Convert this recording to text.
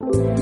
you